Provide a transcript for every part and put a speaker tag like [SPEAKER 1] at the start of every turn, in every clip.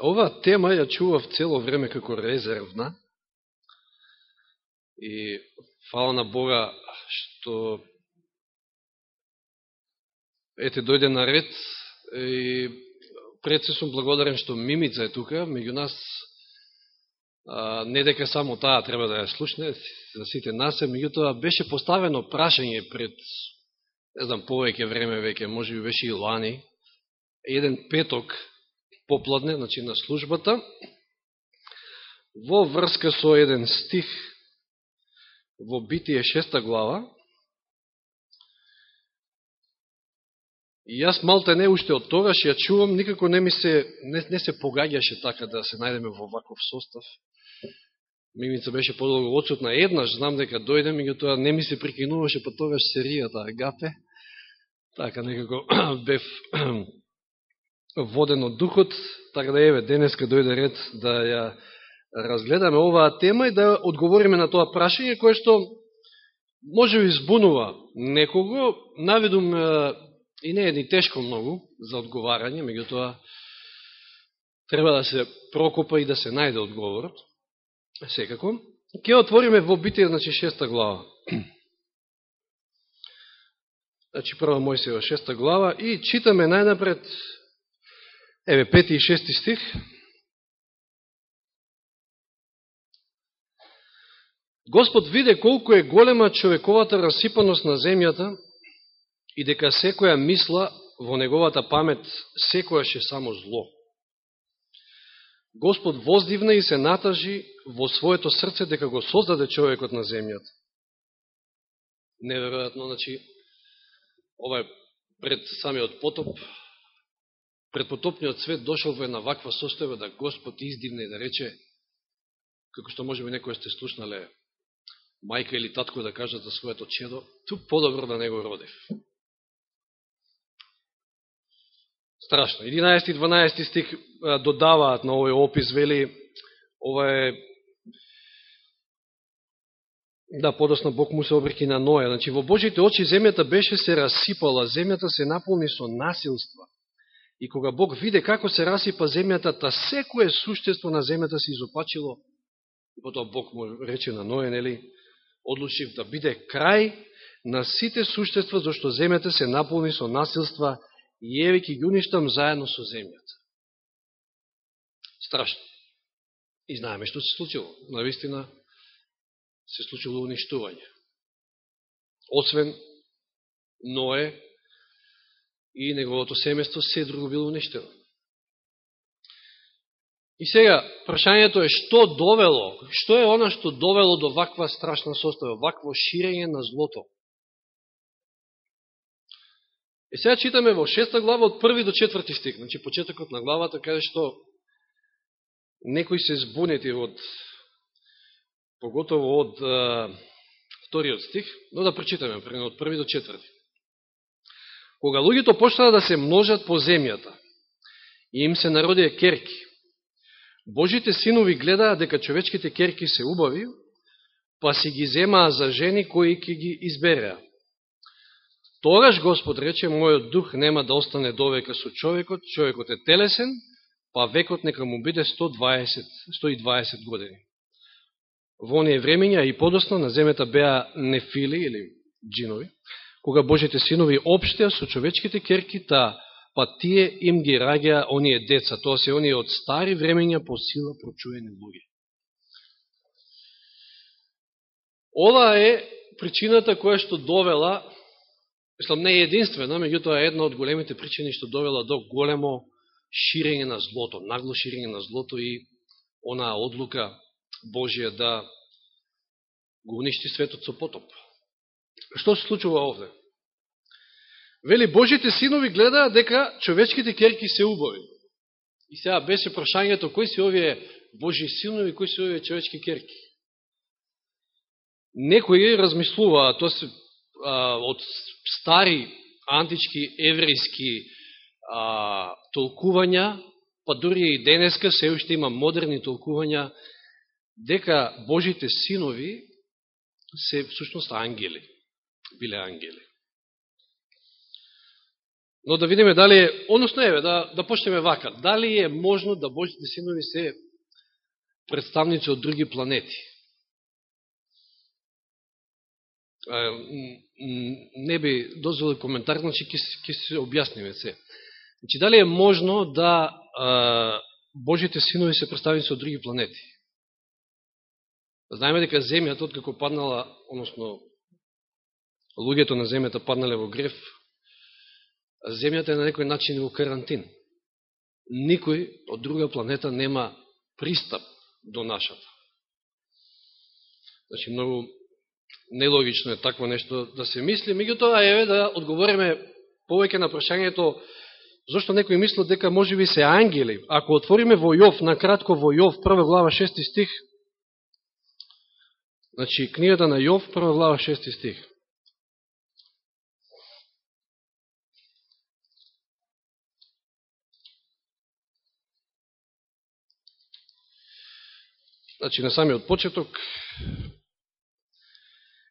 [SPEAKER 1] Ова тема ја чував цело време како резервна. И фала на Бога што ете дојде на ред. И пред се сум благодарен што Мимица е тука, меѓу нас а, не дека само таа треба да ја слушне за сите нас, меѓутоа беше поставено прашање пред не знам повеќе време веќе, може би беше и лани, еден петок попладне, значи на службата, во врска со еден стих во Битие шеста глава, И јас малте не уште од тогаш ја чувам, никако не ми се, не, не се погаѓаше така да се најдеме во ваков состав. Мимица беше подолго одсутна еднаш, знам дека дојде, меѓутоа не ми се прикинуваше по тогаш серијата Агапе. Така некако бев воден од духот, така да еве, денеска дојде ред да ја разгледаме оваа тема и да одговориме на тоа прашање, кое што може би избунува некого, наведум и не е ни тешко многу за одговарање, меѓутоа треба да се прокопа и да се најде одговорот, секако. Ке отвориме во Битие, значи, шеста глава. Значи, прва Мојсева шеста глава и читаме најнапред Еве, пети и шести стих. Господ виде колку е голема човековата расипаност на земјата и дека секоја мисла во неговата памет секојаш е само зло. Господ воздивна и се натажи во своето срце дека го создаде човекот на земјата. Неверојатно, значи, ова е пред самиот потоп, предпотопниот свет дошол во една ваква состојба да Господ издивне и да рече, како што можеме некој да сте слушнале мајка или татко да кажат за своето чедо, ту подобро да не го родев. Страшно. 11 и 12 стих додаваат на овој опис, вели, ова е Да, подосна Бог му се обрики на Ноја. Значи, во Божите очи земјата беше се расипала, земјата се наполни со насилства. И кога Бог виде како се расипа земјата, та секое суштество на земјата се изопачило, и потоа Бог му рече на Ноен нели, одлучив да биде крај на сите суштества, зашто земјата се наполни со насилства и еве ги уништам заедно со земјата. Страшно. И знаеме што се случило. Навистина се случило уништување. Освен Ное, и неговото семејство се друго било уништено. И сега, прашањето е што довело, што е она што довело до ваква страшна состава, вакво ширење на злото. И сега читаме во шеста глава од први до четврти стик, значи почетокот на главата, каде што некои се збунети од, поготово од а, вториот стих, но да прочитаме од први до четврти. Кога луѓето почнаа да се множат по земјата, и им се народија керки, Божите синови гледаа дека човечките керки се убави, па си ги земаа за жени кои ќе ги избереа. Тогаш Господ рече, мојот дух нема да остане довека со човекот, човекот е телесен, па векот нека му биде 120, 120 години. Во оние времења и подосно на земјата беа нефили или джинови, кога Божите синови обштеа со човечките керки, та па тие им ги раѓа оние деца, тоа се оние од стари времења по сила прочуени луѓе. Ова е причината која што довела, мислам не е единствена, меѓутоа е една од големите причини што довела до големо ширење на злото, нагло ширење на злото и онаа одлука Божија да го уништи светот со потоп. Што се случува овде? Вели, Божите синови гледаат дека човечките керки се убави. И сега беше прашањето, кои се овие Божи синови, кои се овие човечки керки? Некои размислуваат, тоа се а, од стари антички еврејски а, толкувања, па дури и денеска се уште има модерни толкувања, дека Божите синови се всушност ангели биле ангели. Но да видиме дали е, односно еве, да, да почнеме вака, дали е можно да Божите да синови се представници од други планети? Не би дозволил коментар, значи ќе се објасниме се. Значи, дали е можно да а, Божите синови се представници од други планети? Знаеме дека земјата, откако паднала, односно, луѓето на земјата паднале во греф, земјата е на некој начин во карантин. Никој од друга планета нема пристап до нашата. Значи, многу нелогично е такво нешто да се мисли. Меѓутоа, еве да одговориме повеќе на прашањето зашто некои мислат дека може би се ангели. Ако отвориме во Јов, на кратко во Јов, прва глава, шести стих, Значи, книгата на Јов, прва глава, шести стих. Значи, на самиот почеток,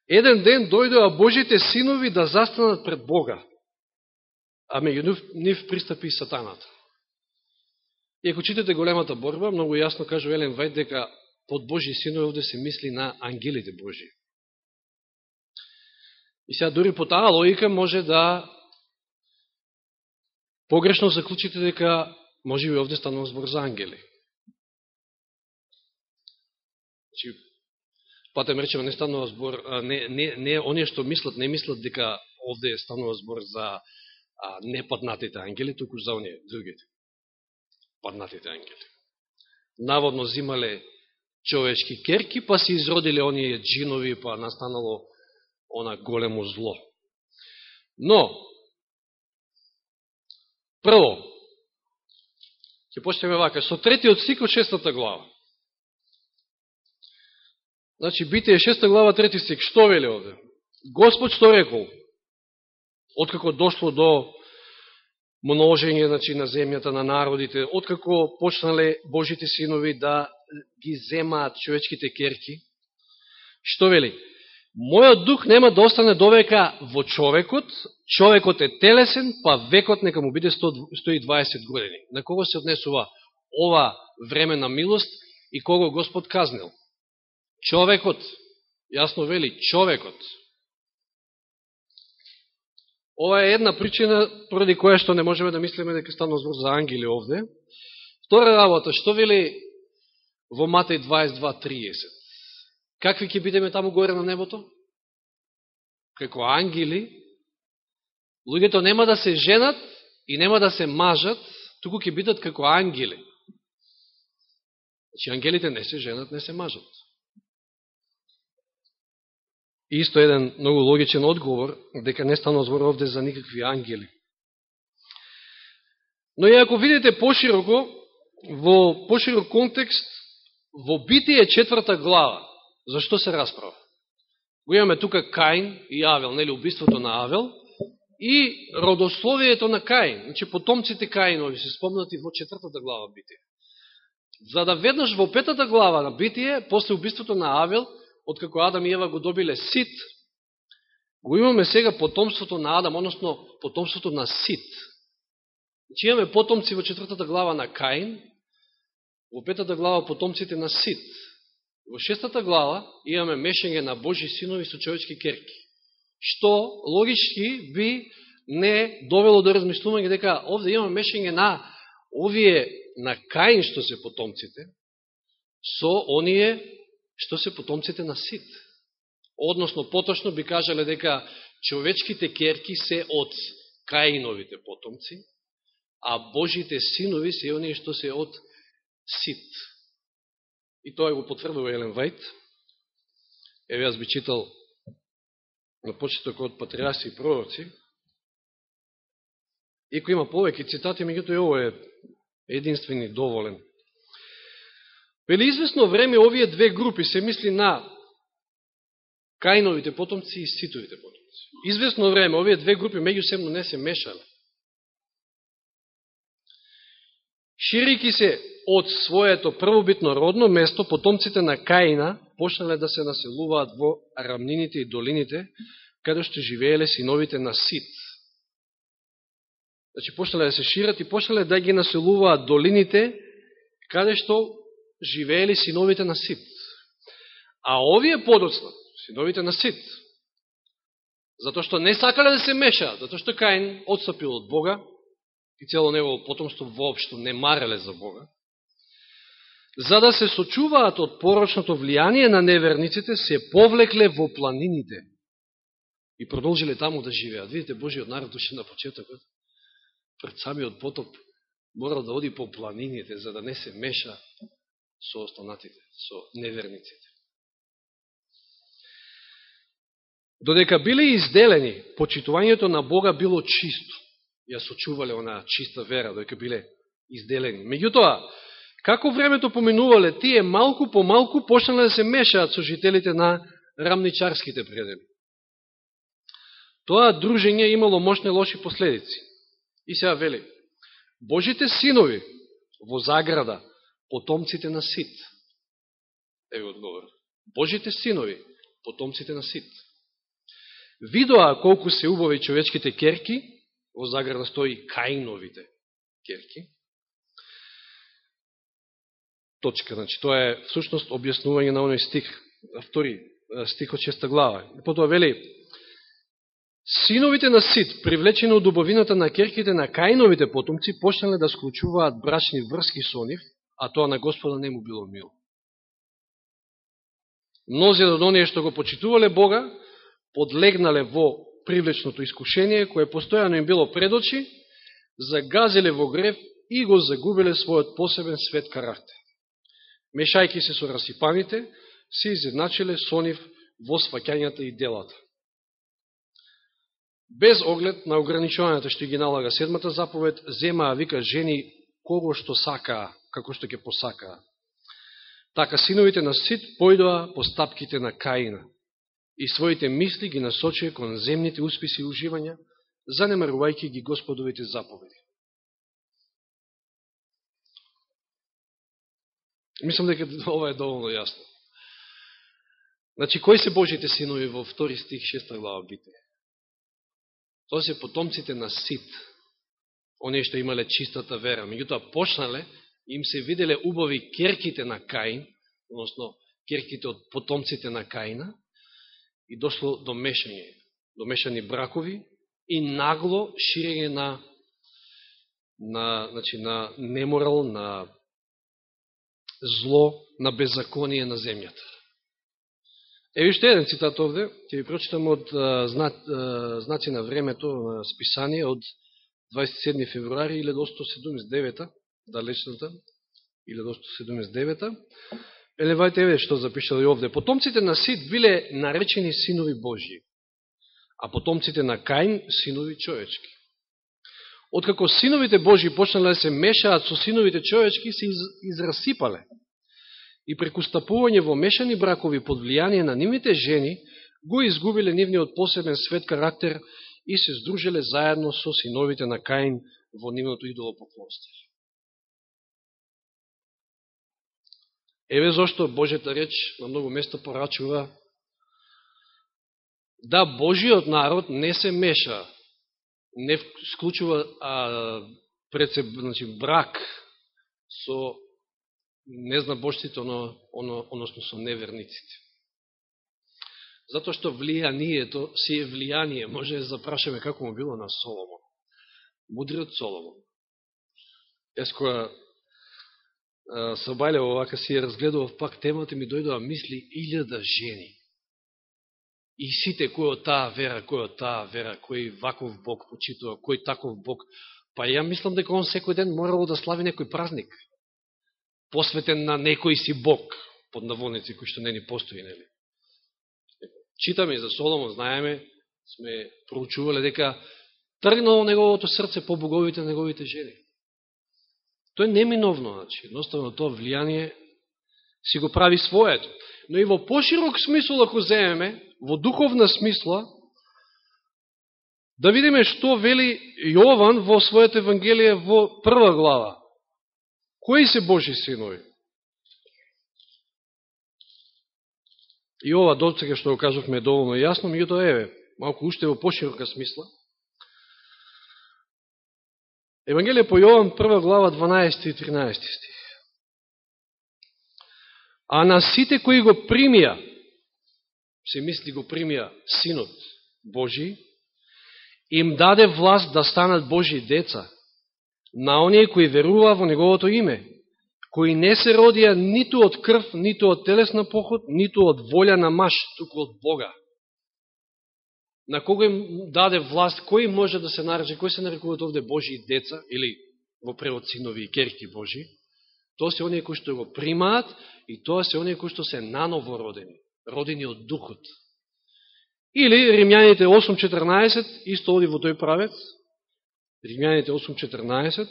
[SPEAKER 1] еден ден дојдоа Божите синови да застанат пред Бога, а меѓу нив пристапи и сатаната. И ако читате големата борба, многу јасно кажува Елен Вајд дека под Божи синови овде се мисли на ангелите Божи. И сега дори по таа логика може да погрешно заклучите дека може би овде станува збор за ангели. Значи, патем речеме, не станува збор, не, не, не, оние што мислат, не мислат дека овде станува збор за а, непаднатите ангели, туку за оние другите. Паднатите ангели. Наводно зимале човечки керки, па се изродиле оние джинови, па настанало она големо зло. Но, прво, ќе почнеме вака, со третиот стик од шестата глава. Значи, Битие шеста глава, трети стик, што вели овде? Господ што рекол? Откако дошло до множење значи, на земјата, на народите, откако почнале Божите синови да ги земаат човечките керки, што вели? Мојот дух нема да остане довека во човекот, човекот е телесен, па векот нека му биде 120 години. На кого се однесува ова време на милост и кого Господ казнил? Човекот, јасно вели, човекот. Ова е една причина поради која што не можеме да мислиме дека станува збор за ангели овде. Втора работа, што вели во Матеј 22.30. Какви ќе бидеме таму горе на небото? Како ангели, луѓето нема да се женат и нема да се мажат, туку ќе бидат како ангели. Значи, ангелите не се женат, не се мажат. И исто еден многу логичен одговор, дека не станува збор овде за никакви ангели. Но и ако видите пошироко, во поширок контекст, во Битие четврта глава, зашто се расправа? Го имаме тука Каин и Авел, нели убиството на Авел, и родословието на Каин, значи потомците Каинови се спомнати во четвртата глава Битие. За да веднаш во петата глава на Битие, после убиството на Авел, откако Адам и Ева го добиле Сит, го имаме сега потомството на Адам, односно потомството на Сит. Значи имаме потомци во четвртата глава на Каин, во петата глава потомците на Сит. Во шестата глава имаме мешање на Божи синови со човечки керки. Што логички би не довело до размислување дека овде имаме мешање на овие на Каин што се потомците со оние што се потомците на Сит. Односно, поточно би кажале дека човечките керки се од Каиновите потомци, а Божите синови се оние што се од сит. И тоа го потврдува Елен Вајт. Еве јас би читал на почеток од патриаси и пророци. Ико има повеќе цитати, меѓуто и ово е единствени доволен. Вели известно време овие две групи се мисли на Каиновите потомци и Ситовите потомци. Известно време овие две групи меѓусебно не се мешале. Ширики се од своето првобитно родно место, потомците на Каина почнале да се населуваат во рамнините и долините, каде што живееле синовите на Сит. Значи, почнале да се шират и почнале да ги населуваат долините, каде што живеели синовите на Сит. А овие подоцна, синовите на Сит, затоа што не сакале да се мешаат, затоа што Каин отстапил од Бога и цело негово потомство воопшто не мареле за Бога, за да се сочуваат од порочното влијание на неверниците, се повлекле во планините и продолжиле таму да живеат. Видите, Божиот народ уште на почетокот, пред самиот потоп, мора да оди по планините, за да не се меша со останатите, со неверниците. Додека биле изделени, почитувањето на Бога било чисто. Ја сочувале она чиста вера, додека биле изделени. Меѓутоа, како времето поминувале, тие малку по малку почнале да се мешаат со жителите на рамничарските предели. Тоа дружење имало мощни лоши последици. И сега вели, Божите синови во заграда, потомците на Сит. Еве одговор. Божите синови, потомците на Сит. Видоа колку се убави човечките керки, во заграда стои Каиновите керки. Точка, значи, тоа е всушност објаснување на оној стих, втори стих од шеста глава. Потоа вели, Синовите на Сит, привлечени од убавината на керките на Каиновите потомци, почнале да склучуваат брачни врски со нив, а тоа на Господа не му било мило. Мнози од оние што го почитувале Бога, подлегнале во привлечното искушение, кое постојано им било пред очи, загазиле во грев и го загубиле својот посебен свет карактер. Мешајки се со расипаните, се изедначиле со нив во сваќањата и делата. Без оглед на ограничувањата што ги налага седмата заповед, земаа вика жени кого што сакаа, како што ќе посакаа. Така синовите на Сит појдоа по стапките на Каина и своите мисли ги насочија кон земните успеси и уживања, занемарувајќи ги господовите заповеди. Мислам дека ова е доволно јасно. Значи, кои се Божите синови во втори стих, шеста глава бите? Тоа се потомците на Сит, оние што имале чистата вера. Меѓутоа, почнале, им се виделе убави керките на Каин, односно керките од потомците на Каина, и дошло до мешање, до мешани бракови и нагло ширење на на, значи, на неморал, на зло, на беззаконие на земјата. Еви уште еден цитат овде, ќе ви прочитам од зна, знаци на времето на списание од 27. февруари 1879, далечната, 1879. Елевајте еве што запишало и овде. Потомците на Сид биле наречени синови Божји, а потомците на Каин синови човечки. Откако синовите Божи почнале да се мешаат со синовите човечки, се израсипале. И преку стапување во мешани бракови под влијание на нивните жени, го изгубиле нивниот посебен свет карактер и се сдружеле заедно со синовите на Каин во нивното идолопоклонство. Еве зашто Божјата реч на многу места порачува да Божиот народ не се меша, не склучува а, пред се, значи, брак со незнабожците, оно, оно, односно со неверниците. Затоа што влијанието си е влијание. Може да запрашаме како му било на Соломон. Мудриот Соломон. Ескоја која Сабајлево вака си ја разгледував пак темата, ми дојдоа мисли илјада жени. И сите кој од таа вера, кој од таа вера, кој ваков Бог почитува, кој таков Бог. Па ја мислам дека он секој ден морало да слави некој празник, посветен на некој си Бог, под наводници кој што не ни постои, нели? Читаме за Соломон, знаеме, сме проучувале дека тргнало неговото срце по боговите неговите жени. Тоа е неминовно, значи, едноставно тоа влијание си го прави своето. Но и во поширок смисол, ако земеме, во духовна смисла, да видиме што вели Јован во својата Евангелие во прва глава. Кои се Божи синови? И ова доцека што го кажувме е доволно јасно, меѓутоа еве, малку уште во поширока смисла. Евангелие по Јован, прва глава, 12 и 13 стих. А на сите кои го примија, се мисли го примија Синот Божи, им даде власт да станат Божи деца, на оние кои верува во Неговото име, кои не се родија ниту од крв, ниту од телесна поход, ниту од волја на маш, туку од Бога. На кого им даде власт, кој може да се нарече, кој се нарекуваат овде Божи деца, или во превод синови и керки Божи, тоа се оние кои што го примаат и тоа се оние кои што се наново родени, родени од Духот. Или Римјаните 8.14, исто оди во тој правец, Римјаните 8.14,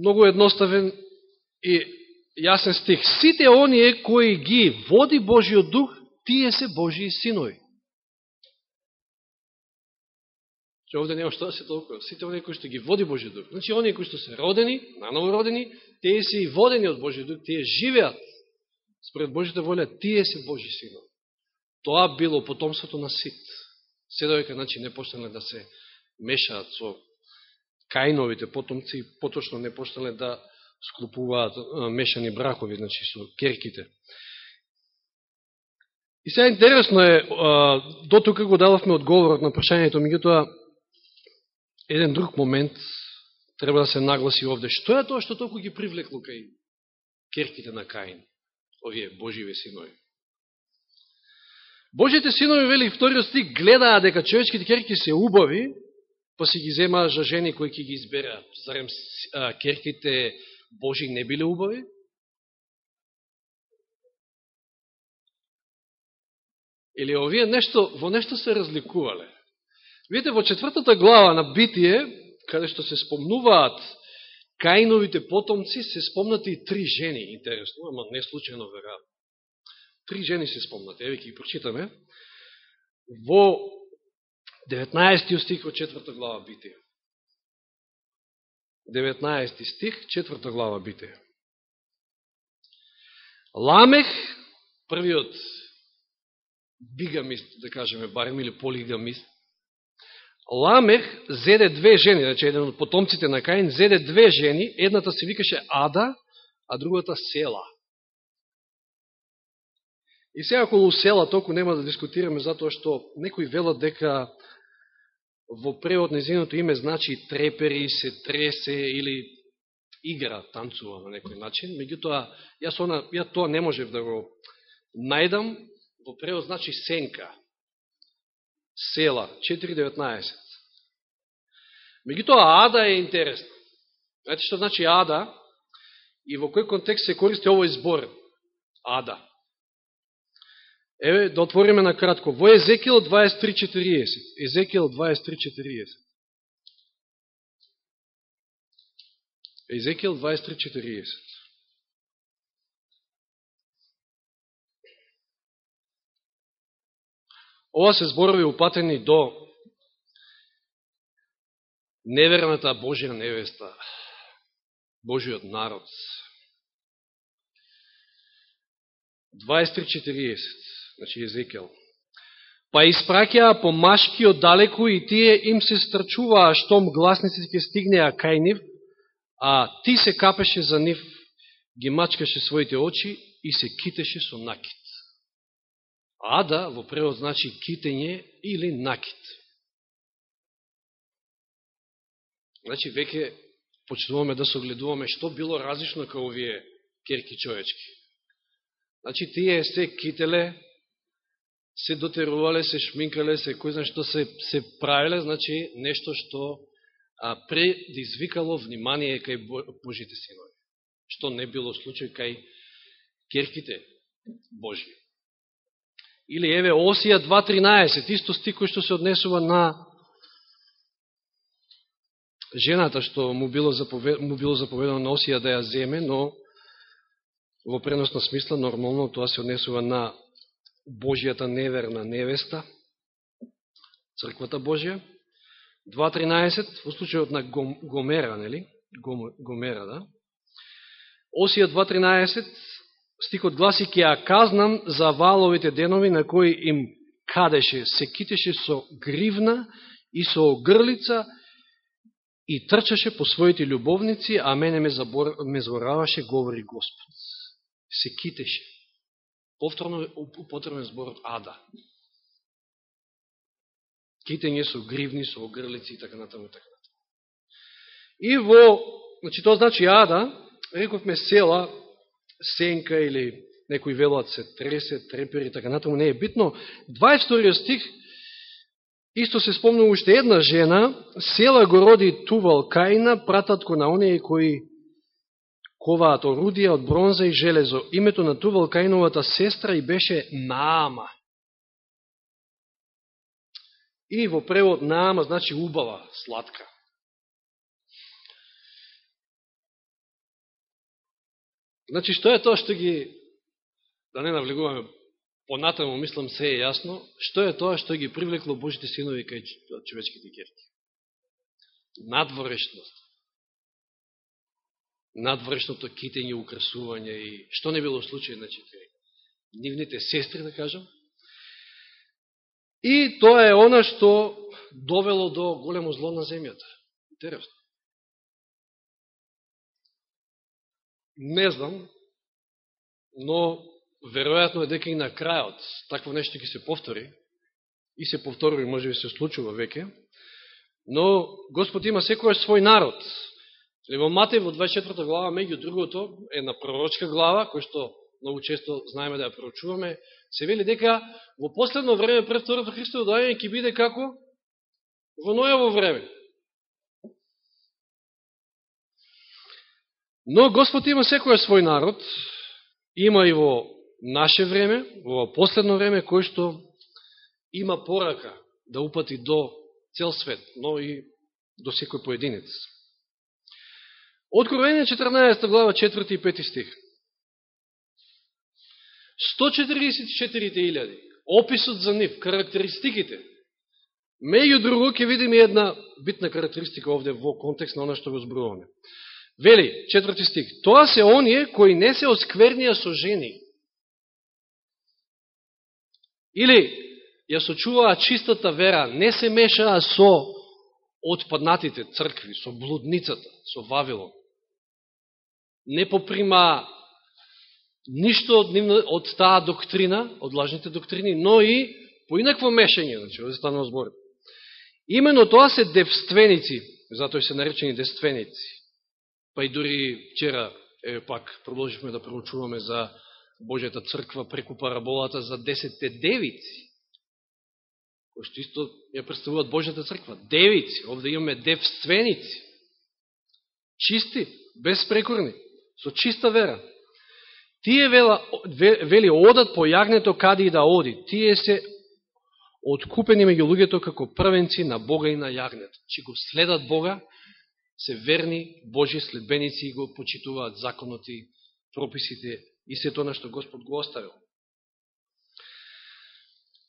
[SPEAKER 1] многу едноставен и јасен стих. Сите оние кои ги води Божиот дух, тие се Божии синови. Че овде нема што да се толкова. Сите оние кои што ги води Божиот дух. Значи, оние кои што се родени, наново родени, тие се и водени од Божиот дух, тие живеат според Божијата воля, тие се Божи синови. Тоа било потомството на Сит. Се доека, значи, не почнале да се мешаат со Каиновите потомци, поточно не почнале да склупуваат мешани бракови, значи, со керките. И сега интересно е, до тука го дававме одговорот на прашањето, меѓутоа, еден друг момент треба да се нагласи овде. Што е тоа што толку ги привлекло кај керките на Каин, овие Боживе синови? Божите синови, вели вториот стих, гледаа дека човечките керки се убави, па си ги земаа за жени кои ќе ги избераат. Зарем керките Божи не биле убави? Или овие нешто, во нешто се разликувале? Видите, во четвртата глава на Битие, каде што се спомнуваат Каиновите потомци, се спомнати и три жени, интересно, ама не случайно вероятно. Три жени се спомнати, еве ги прочитаме. Во 19 стих од четврта глава Битие. 19 стих, 4 глава бите. Ламех, првиот бигамист, да кажеме, барем или полигамист, Ламех зеде две жени, значи еден од потомците на Каин, зеде две жени, едната се викаше Ада, а другата Села. И сега околу Села толку нема да дискутираме, затоа што некои велат дека во превод незиното име значи трепери, се тресе или игра, танцува на некој начин. Меѓутоа, јас, она, ја тоа не можев да го најдам, во превод значи сенка села, 4.19. Меѓутоа, Ада е интересна. Знаете што значи Ада и во кој контекст се користи овој збор? Ада. Еве, да отвориме на кратко. Во Езекијал 23.40. Езекијал 23.40. Езекијал 23.40. Ова се зборови упатени до неверната Божија невеста, Божиот народ. 23.40, значи Езекел. Па испраќаа по машки од далеку и тие им се страчуваа штом гласниците ќе стигнеа кај нив, а ти се капеше за нив, ги мачкаше своите очи и се китеше со накит. Ада во превод значи китење или накит. Значи, веќе почнуваме да согледуваме што било различно као овие керки човечки. Значи, тие се кителе, се дотерувале, се шминкале, се кој знае што се, се правиле, значи нешто што а, предизвикало внимание кај Божите синови. Што не било случај кај керките Божи. Или еве Осија 2.13, исто стик кој што се однесува на жената што му било, заповед, му било заповедано на Осија да ја земе, но во преносна смисла нормално тоа се однесува на Божијата неверна невеста, црквата Божија. 2.13, во случајот на Гомера, нели? Гомера, да? Осија 2.13, стихот гласи, ке ја казнам за валовите денови на кои им кадеше, се китеше со гривна и со огрлица и трчаше по своите љубовници, а мене ме, забор... ме збораваше, говори Господ. Се китеше. Повторно употребен зборот ада. Китење со гривни, со огрлици и така натаму и така натаму. И во, значи тоа значи ада, рековме села, сенка или некои велат се тресе, трепери, така натаму, не е битно. 22 стих, исто се спомнува уште една жена, села го роди Тувал Каина, прататко на оние кои коваат орудија од бронза и железо. Името на Тувал Каиновата сестра и беше Наама. И во превод Наама значи убава, сладка. Значи, што е тоа што ги, да не навлегуваме понатаму, мислам, се е јасно, што е тоа што ги привлекло Божите синови кај човечките керки? Надворешност надвршното китење, украсување и што не било случај, значи, нивните сестри, да кажам. И тоа е она што довело до големо зло на земјата. Интересно. Не знам, но веројатно е дека и на крајот такво нешто ќе се повтори и се повтори, може би се случува веќе, но Господ има секој свој народ. Во Матеј во 24 глава, меѓу другото, е на пророчка глава, кој што многу често знаеме да ја проучуваме, се вели дека во последно време пред Второто Христово доаѓање ќе биде како во Ноево време. Но Господ има секоја свој народ, има и во наше време, во последно време, кој што има порака да упати до цел свет, но и до секој поединец. Откровение 14 глава 4 и 5 стих. 144.000, описот за нив, карактеристиките. Меѓу друго, ќе видиме една битна карактеристика овде во контекст на она што го зборуваме. Вели, четврти стих, тоа се оние кои не се осквернија со жени. Или, ја сочуваа чистата вера, не се мешаа со отпаднатите цркви, со блудницата, со Вавилон. Не поприма ништо од, од таа доктрина, од лажните доктрини, но и поинакво мешање, значи, овде станува збор. Имено тоа се девственици, затоа се наречени девственици па и дури вчера е, пак продолживме да проучуваме за Божјата црква преку параболата за десетте девици, кои што исто ја представуваат Божјата црква. Девици, овде имаме девственици, чисти, безпрекорни, со чиста вера. Тие вела, вели одат по јагнето каде и да оди. Тие се откупени меѓу луѓето како првенци на Бога и на јагнето. Че го следат Бога се верни Божи следбеници и го почитуваат законот и прописите и се тоа што Господ го оставил.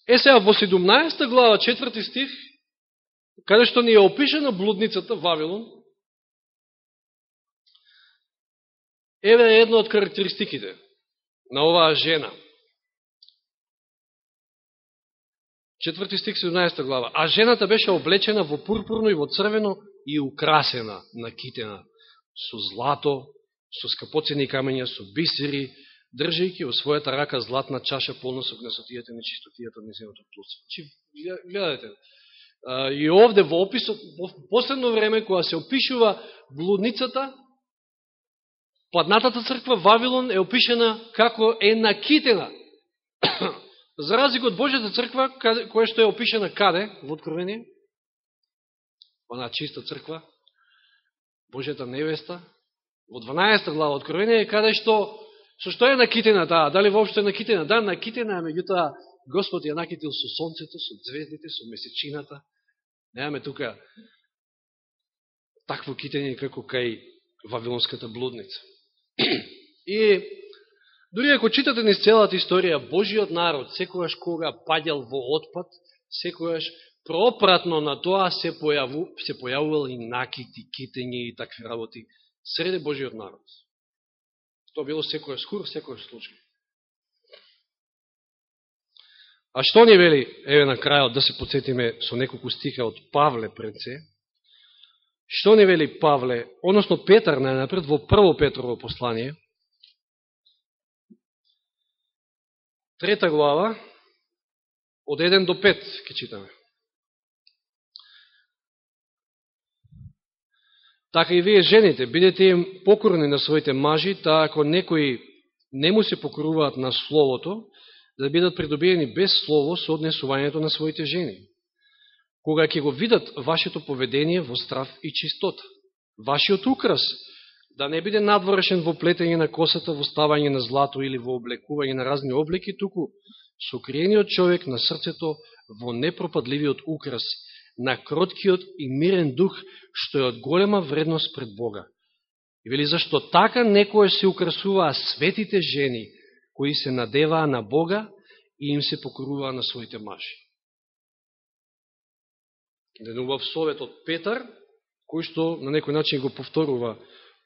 [SPEAKER 1] Е сега во 17 глава, 4 стих, каде што ни е опишена блудницата Вавилон, еве една од карактеристиките на оваа жена. Четврти стик, 17 глава. А жената беше облечена во пурпурно и во црвено и украсена, накитена со злато, со скапоцени камења, со бисери, држајќи во својата рака златна чаша полна со гнесотијата и нечистотијата на земото плуца. Чи, значи, гледате, и овде во описот, во последно време, кога се опишува блудницата, паднатата црква Вавилон е опишена како е накитена. За разлика од Божјата црква, која што е опишена каде во Откровение? онаа чиста црква, Божјата невеста, во 12 глава Откровение, каде што, со што е накитена таа, дали воопшто е накитена? Да, накитена е, меѓутоа, Господ ја накитил со сонцето, со звездите, со месечината. Немаме тука такво китење како кај Вавилонската блудница. И дури ако читате низ целата историја, Божиот народ, секојаш кога паѓал во отпад, секојаш пропратно на тоа се, појаву, се појавувал и накити, китење и такви работи среде Божиот народ. Тоа било секој скур, секој случај. А што ни вели, еве на крајот, да се подсетиме со неколку стиха од Павле пред се, што ни вели Павле, односно Петар најнапред во прво Петрово послание, трета глава, од 1 до 5, ке читаме. Така и вие жените, бидете им покорни на своите мажи, та ако некои не му се покоруваат на Словото, да бидат придобиени без Слово со однесувањето на своите жени. Кога ќе го видат вашето поведение во страв и чистота, вашиот украс, да не биде надворешен во плетење на косата, во ставање на злато или во облекување на разни облеки, туку сокриениот човек на срцето во непропадливиот украс, на кроткиот и мирен дух, што е од голема вредност пред Бога. И вели, зашто така некоја се украсуваа светите жени, кои се надеваа на Бога и им се покоруваа на своите мажи. Еден убав совет од Петар, кој што на некој начин го повторува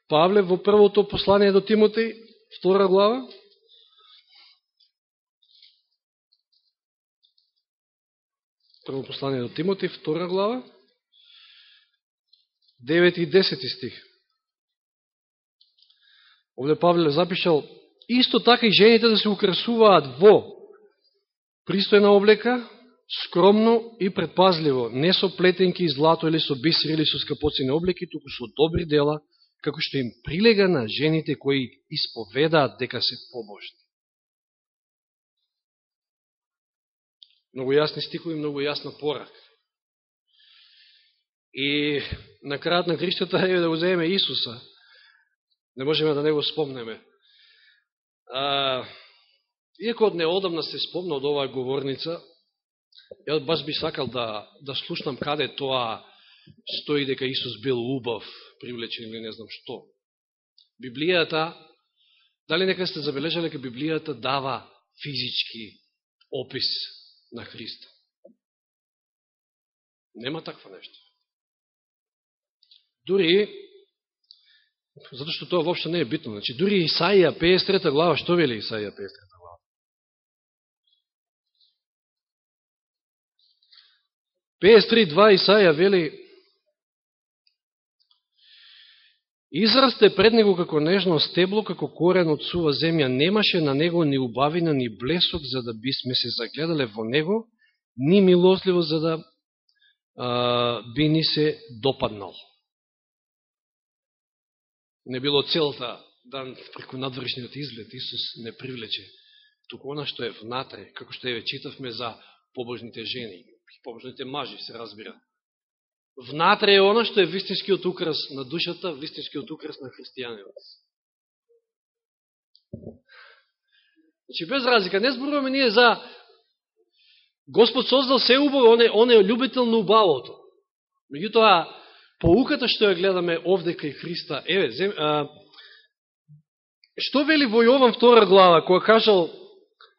[SPEAKER 1] Павле во првото послание до Тимотеј, втора глава, Прво послание до Тимоти, втора глава, 9 и 10 стих. Овде Павле запишал, исто така и жените да се украсуваат во пристојна облека, скромно и предпазливо, не со плетенки и злато или со бисер или со скапоцени облеки, туку со добри дела, како што им прилега на жените кои исповедаат дека се побожни. Многу јасни стикови, многу јасна порак. И на крајот на Хриштата е да го земеме Исуса. Не можеме да не го спомнеме. А, иако од неодамна се спомна од оваа говорница, ја баш би сакал да, да слушнам каде тоа стои дека Исус бил убав, привлечен или не знам што. Библијата, дали нека сте забележали дека Библијата дава физички опис на Христа. Нема таква нешто. Дури, затоа што тоа вопшто не е битно, значи, дури Исаија 53 глава, што вели Исаија 53 глава? два Исаја вели Израсте пред него како нежно стебло, како корен од сува земја. Немаше на него ни убавина, ни блесок, за да бисме се загледале во него, ни милосливо, за да а, би ни се допаднал. Не било целта да преку надвршниот изглед Исус не привлече, туку она што е внатре, како што еве читавме за побожните жени, побожните мажи се разбира внатре е оно што е вистинскиот украс на душата, вистинскиот украс на христијанинот. Значи, без разлика, не зборуваме ние за Господ создал се убаво, он е, он е любител на убавото. Меѓутоа, поуката што ја гледаме овде кај Христа, еве, зем, а, што вели во Јован втора глава, која кажал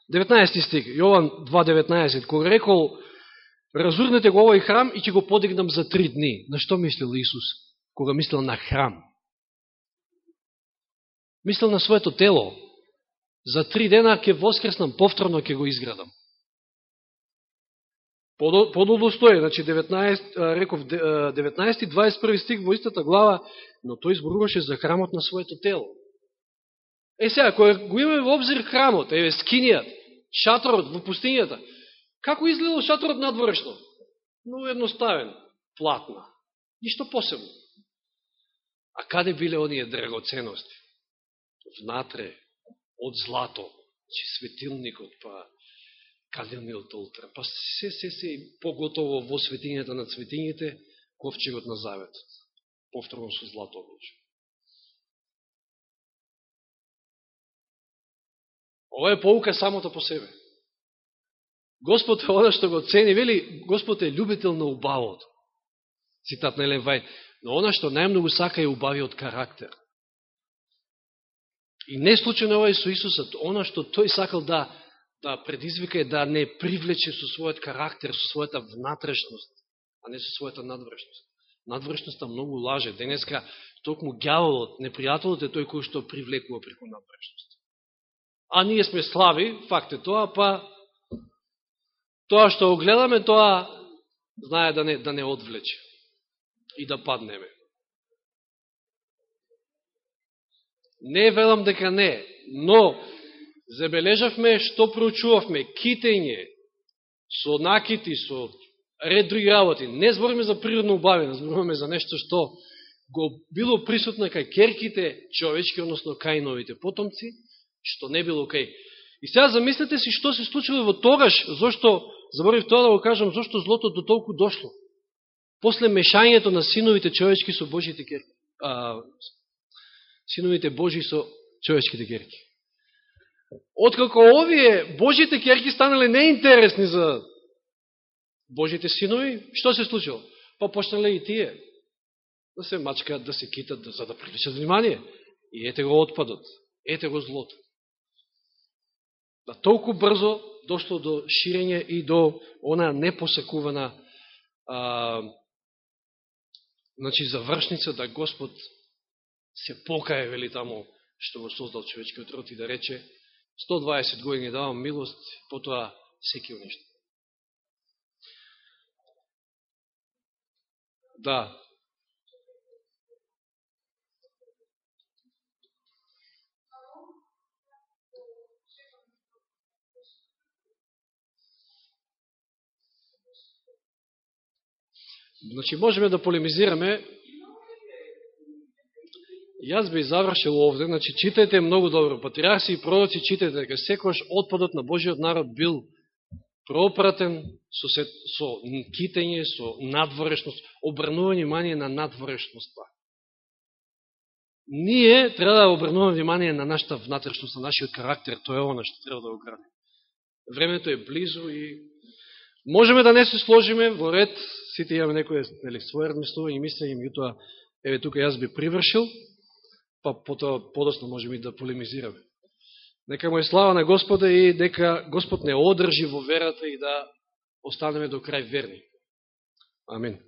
[SPEAKER 1] 19 стих, Јован 2.19, кој рекол, разурнете го овој храм и ќе го подигнам за три дни. На што мислил Исус, кога мислил на храм? Мислил на своето тело. За три дена ќе воскреснам, повторно ќе го изградам. Подолу стоje, значи 19, реков 19 21 стих во истата глава, но тој изборуваше за храмот на своето тело. Е сега, кој го имаме во обзир храмот, еве скинијат, шаторот во пустињата, Како изгледал шаторот надворешно? Много едноставен, платна. Ништо посебно. А каде биле оние драгоценности? Внатре, од злато, че светилникот, па каделниот ултра, па се, се, се, поготово во светињата на светињите, ковчегот на заветот. Повторно со злато облачено. Ова е поука самото по себе. Господ е оно што го цени, вели, Господ е любител на убавото. Цитат на Елен Вајд. Но оно што најмногу сака е убавиот карактер. И не случайно ова со Исусот, оно што тој сакал да, да предизвика е да не привлече со својот карактер, со својата внатрешност, а не со својата надврешност. Надвршноста многу лаже. Денеска токму гјаволот, непријателот е тој кој што привлекува преку надврешност. А ние сме слави, факт е тоа, па тоа што го гледаме, тоа знае да не, да не одвлече и да паднеме. Не велам дека не, но забележавме што проучувавме, китење, со накити, со ред други работи. Не збориме за природно убавина, збориме за нешто што го било присутно кај керките човечки, односно кај новите потомци, што не било кај. И сега замислете си што се случило во тогаш, зашто, заборив тоа да го кажам, зашто злото до толку дошло. После мешањето на синовите човечки со Божите керки. А, синовите Божи со човечките керки. Откако овие Божите керки станале неинтересни за Божите синови, што се случило? Па почнале и тие да се мачкаат, да се китат, да, за да привлечат внимание. И ете го отпадот, ете го злото. Да толку брзо дошло до ширење и до она непосекувана а, значи завршница да Господ се покае, вели таму, што го создал човечкиот род и да рече 120 години давам милост, потоа секи нешто. Да. Значи, можеме да полемизираме Јас би завршил овде, значи читајте многу добро, патриарси и пророци читајте, дека секојаш отпадот на Божиот народ бил пропратен со, се, со китење, со надворешност, обрнување внимание на надворешността. Ние треба да обрнуваме внимание на нашата внатрешност, на нашиот карактер, тоа е оно што треба да го гради. Времето е близо и можеме да не се сложиме во ред, сите имаме некој нели, своје размислување и мислење, меѓутоа, еве тука јас би привршил, па потоа подосно можеме и да полемизираме. Нека му е слава на Господа и дека Господ не одржи во верата и да останеме до крај верни. Амин.